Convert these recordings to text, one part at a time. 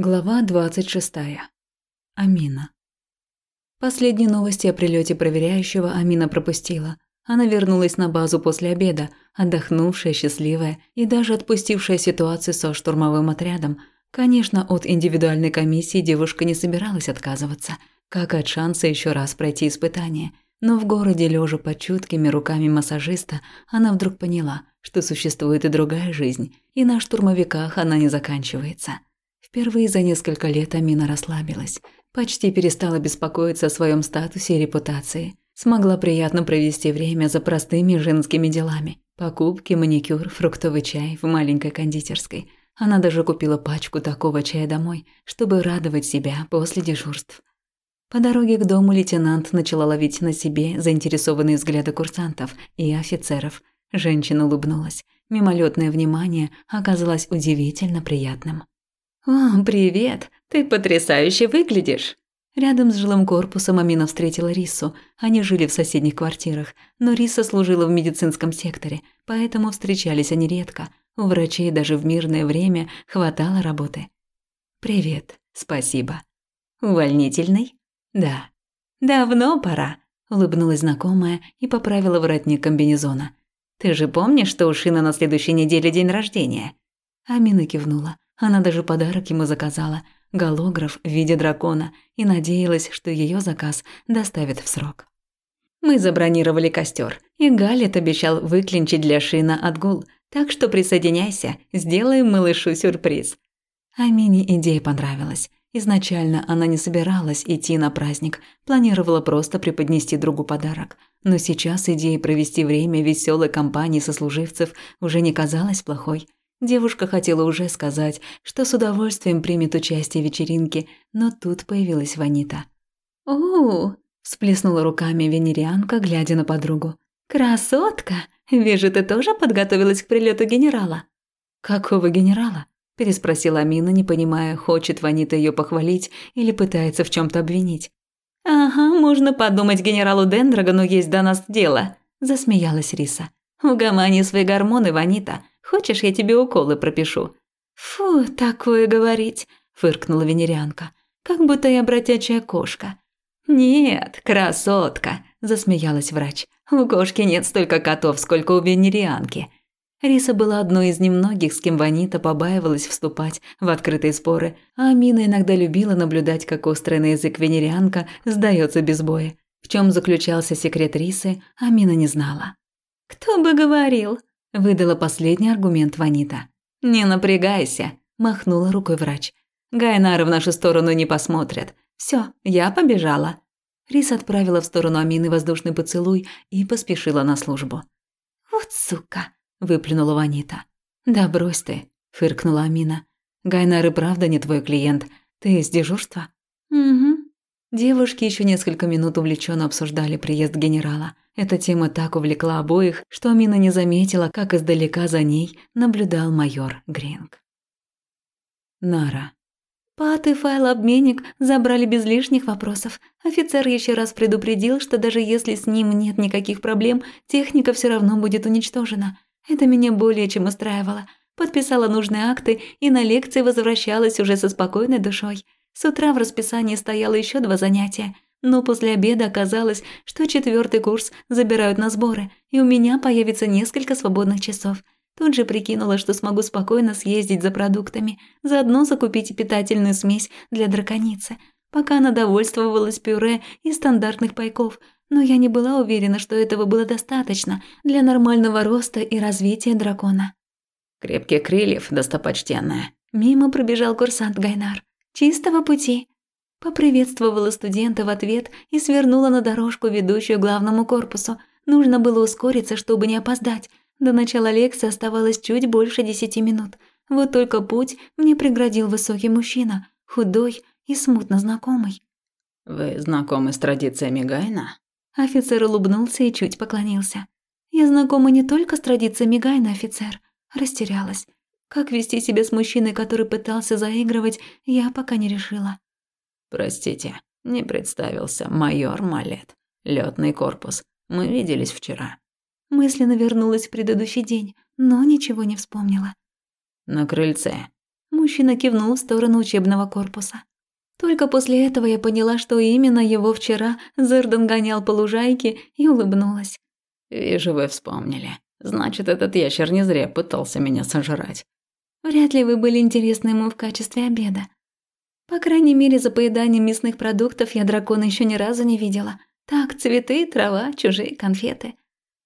Глава 26. Амина. Последние новости о прилете проверяющего Амина пропустила. Она вернулась на базу после обеда, отдохнувшая, счастливая и даже отпустившая ситуацию со штурмовым отрядом. Конечно, от индивидуальной комиссии девушка не собиралась отказываться, как от шанса еще раз пройти испытание. Но в городе, лежа под чуткими руками массажиста, она вдруг поняла, что существует и другая жизнь, и на штурмовиках она не заканчивается. Впервые за несколько лет Амина расслабилась, почти перестала беспокоиться о своем статусе и репутации. Смогла приятно провести время за простыми женскими делами. Покупки, маникюр, фруктовый чай в маленькой кондитерской. Она даже купила пачку такого чая домой, чтобы радовать себя после дежурств. По дороге к дому лейтенант начала ловить на себе заинтересованные взгляды курсантов и офицеров. Женщина улыбнулась. Мимолетное внимание оказалось удивительно приятным. «О, привет! Ты потрясающе выглядишь!» Рядом с жилым корпусом Амина встретила Рису. Они жили в соседних квартирах, но Риса служила в медицинском секторе, поэтому встречались они редко. У врачей даже в мирное время хватало работы. «Привет, спасибо». «Увольнительный?» «Да». «Давно пора», – улыбнулась знакомая и поправила воротник комбинезона. «Ты же помнишь, что у Шина на следующей неделе день рождения?» Амина кивнула. Она даже подарок ему заказала – голограф в виде дракона и надеялась, что ее заказ доставят в срок. Мы забронировали костер, и Галет обещал выклинчить для Шина отгул, так что присоединяйся, сделаем малышу сюрприз. Амине идея понравилась. Изначально она не собиралась идти на праздник, планировала просто преподнести другу подарок. Но сейчас идея провести время в веселой компании сослуживцев уже не казалась плохой – Девушка хотела уже сказать, что с удовольствием примет участие в вечеринке, но тут появилась Ванита. «О!» – всплеснула руками венерианка, глядя на подругу. «Красотка! Вижу, ты тоже подготовилась к прилету генерала». «Какого генерала?» – переспросила Амина, не понимая, хочет Ванита ее похвалить или пытается в чем то обвинить. «Ага, можно подумать, генералу Дендрагону есть до нас дело», – засмеялась Риса. «Угомани свои гормоны, Ванита. Хочешь, я тебе уколы пропишу?» «Фу, такое говорить», – фыркнула венерианка, «как будто я бродячая кошка». «Нет, красотка», – засмеялась врач. «У кошки нет столько котов, сколько у венерианки». Риса была одной из немногих, с кем Ванита побаивалась вступать в открытые споры, а Амина иногда любила наблюдать, как острый на язык венерианка сдается без боя. В чем заключался секрет Рисы, Амина не знала. «Кто бы говорил?» – выдала последний аргумент Ванита. «Не напрягайся», – махнула рукой врач. «Гайнары в нашу сторону не посмотрят. Все, я побежала». Рис отправила в сторону Амины воздушный поцелуй и поспешила на службу. «Вот сука!» – выплюнула Ванита. «Да брось ты», – фыркнула Амина. «Гайнар и правда не твой клиент. Ты из дежурства?» «Угу». Девушки еще несколько минут увлеченно обсуждали приезд генерала – эта тема так увлекла обоих, что Амина не заметила, как издалека за ней наблюдал майор Гринг. Нара. Пат и файл-обменник забрали без лишних вопросов. Офицер еще раз предупредил, что даже если с ним нет никаких проблем, техника все равно будет уничтожена. Это меня более чем устраивало. Подписала нужные акты и на лекции возвращалась уже со спокойной душой. С утра в расписании стояло еще два занятия – но после обеда оказалось, что четвертый курс забирают на сборы, и у меня появится несколько свободных часов. Тут же прикинула, что смогу спокойно съездить за продуктами, заодно закупить питательную смесь для драконицы, пока она довольствовалась пюре и стандартных пайков, но я не была уверена, что этого было достаточно для нормального роста и развития дракона. «Крепких крыльев, достопочтенная». Мимо пробежал курсант Гайнар. «Чистого пути», Поприветствовала студента в ответ и свернула на дорожку, ведущую к главному корпусу. Нужно было ускориться, чтобы не опоздать. До начала лекции оставалось чуть больше десяти минут. Вот только путь мне преградил высокий мужчина, худой и смутно знакомый. «Вы знакомы с традициями Гайна?» Офицер улыбнулся и чуть поклонился. «Я знакома не только с традициями Гайна, офицер». Растерялась. Как вести себя с мужчиной, который пытался заигрывать, я пока не решила. Простите, не представился. Майор Малет. Лётный корпус. Мы виделись вчера. Мысленно вернулась в предыдущий день, но ничего не вспомнила. На крыльце. Мужчина кивнул в сторону учебного корпуса. Только после этого я поняла, что именно его вчера Зерден гонял по лужайке и улыбнулась. «Вижу, вы вспомнили. Значит, этот ящер не зря пытался меня сожрать». «Вряд ли вы были интересны ему в качестве обеда. По крайней мере, за поеданием мясных продуктов я дракона еще ни разу не видела. Так, цветы, трава, чужие конфеты».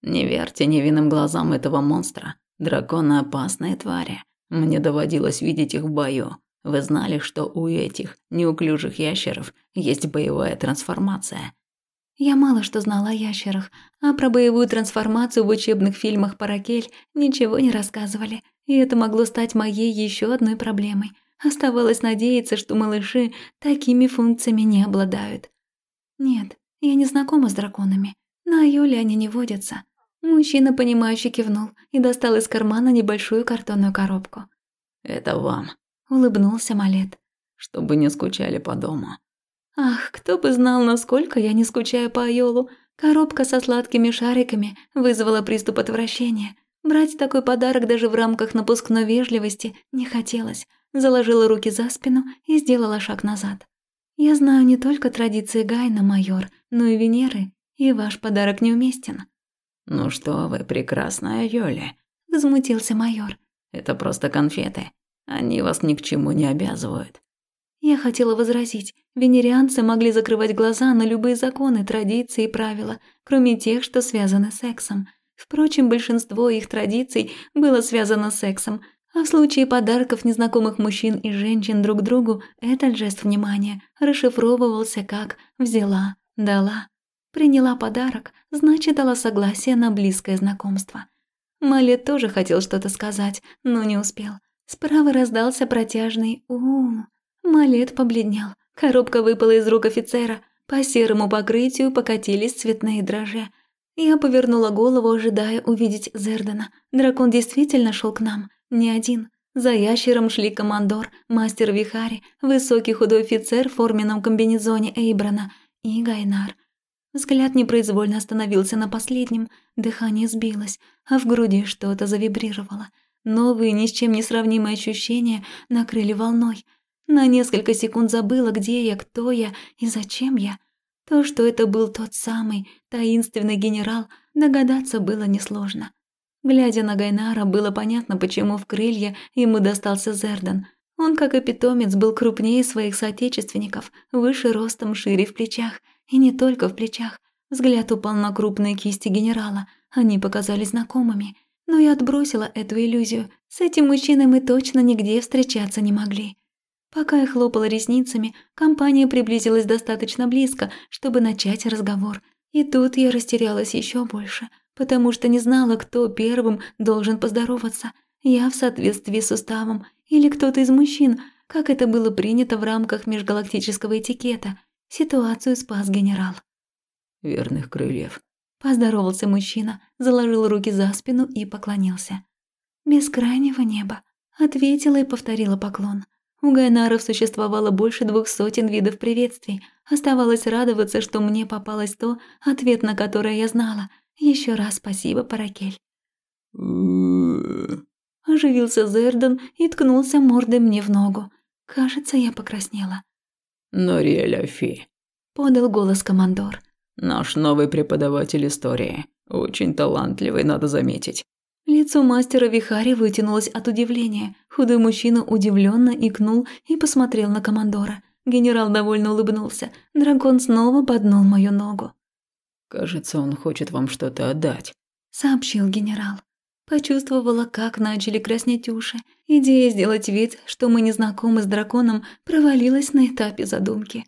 «Не верьте невинным глазам этого монстра. Драконы – опасные твари. Мне доводилось видеть их в бою. Вы знали, что у этих неуклюжих ящеров есть боевая трансформация? Я мало что знала о ящерах, а про боевую трансформацию в учебных фильмах «Паракель» ничего не рассказывали, и это могло стать моей еще одной проблемой. Оставалось надеяться, что малыши такими функциями не обладают. Нет, я не знакома с драконами. На Юле они не водятся. Мужчина, понимающе кивнул и достал из кармана небольшую картонную коробку. «Это вам», улыбнулся Малет. Чтобы не скучали по дому. Ах, кто бы знал, насколько я не скучаю по Айолу. Коробка со сладкими шариками вызвала приступ отвращения. Брать такой подарок даже в рамках напускной вежливости не хотелось. Заложила руки за спину и сделала шаг назад. Я знаю не только традиции Гайна, майор, но и Венеры, и ваш подарок неуместен. Ну что вы, прекрасная Йоли, возмутился майор. Это просто конфеты. Они вас ни к чему не обязывают. Я хотела возразить. Венерианцы могли закрывать глаза на любые законы, традиции и правила, кроме тех, что связаны с сексом. Впрочем, большинство их традиций было связано с сексом, а в случае подарков незнакомых мужчин и женщин друг другу этот жест внимания расшифровывался как «взяла», «дала». Приняла подарок, значит, дала согласие на близкое знакомство. Малет тоже хотел что-то сказать, но не успел. Справа раздался протяжный у, -у, -у. Малет побледнел. Коробка выпала из рук офицера. По серому покрытию покатились цветные дрожжи. Я повернула голову, ожидая увидеть Зердена. Дракон действительно шел к нам. Не один. За ящером шли командор, мастер Вихари, высокий худой офицер в форменном комбинезоне Эйбрана и Гайнар. Взгляд непроизвольно остановился на последнем, дыхание сбилось, а в груди что-то завибрировало – Новые, ни с чем не сравнимые ощущения накрыли волной. На несколько секунд забыла, где я, кто я и зачем я. То, что это был тот самый таинственный генерал, догадаться было несложно. Глядя на Гайнара, было понятно, почему в крылья ему достался Зердан. Он, как и питомец, был крупнее своих соотечественников, выше ростом, шире в плечах. И не только в плечах. Взгляд упал на крупные кисти генерала. Они показались знакомыми. Но я отбросила эту иллюзию. С этим мужчиной мы точно нигде встречаться не могли. Пока я хлопала ресницами, компания приблизилась достаточно близко, чтобы начать разговор. И тут я растерялась еще больше, потому что не знала, кто первым должен поздороваться. Я в соответствии с уставом или кто-то из мужчин, как это было принято в рамках межгалактического этикета. Ситуацию спас генерал. «Верных крыльев», Поздоровался мужчина, заложил руки за спину и поклонился. «Бескрайнего неба», — ответила и повторила поклон. У Гайнаров существовало больше двух сотен видов приветствий. Оставалось радоваться, что мне попалось то, ответ на которое я знала. Еще раз спасибо, Паракель. Оживился Зердан и ткнулся мордой мне в ногу. Кажется, я покраснела. «Нориэль Афи», — подал голос командор. Наш новый преподаватель истории. Очень талантливый, надо заметить. Лицо мастера Вихари вытянулось от удивления. Худой мужчина удивленно икнул и посмотрел на командора. Генерал довольно улыбнулся. Дракон снова поднул мою ногу. «Кажется, он хочет вам что-то отдать», — сообщил генерал. Почувствовала, как начали краснеть уши. Идея сделать вид, что мы не знакомы с драконом, провалилась на этапе задумки.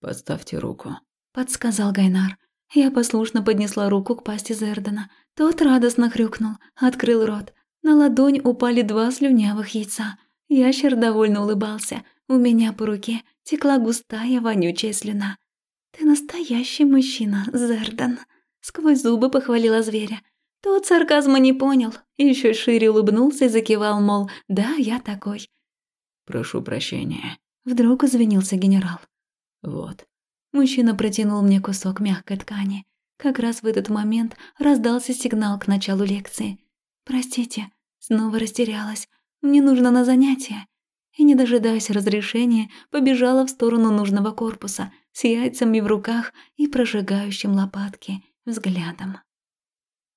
«Подставьте руку», подсказал Гайнар. Я послушно поднесла руку к пасти Зердана. Тот радостно хрюкнул, открыл рот. На ладонь упали два слюнявых яйца. Ящер довольно улыбался. У меня по руке текла густая вонючая слюна. «Ты настоящий мужчина, Зердан», — сквозь зубы похвалила зверя. Тот сарказма не понял, еще шире улыбнулся и закивал, мол, да, я такой. «Прошу прощения», — вдруг извинился генерал. «Вот, Мужчина протянул мне кусок мягкой ткани. Как раз в этот момент раздался сигнал к началу лекции. «Простите, снова растерялась. Мне нужно на занятие». и, не дожидаясь разрешения, побежала в сторону нужного корпуса с яйцами в руках и прожигающим лопатки взглядом.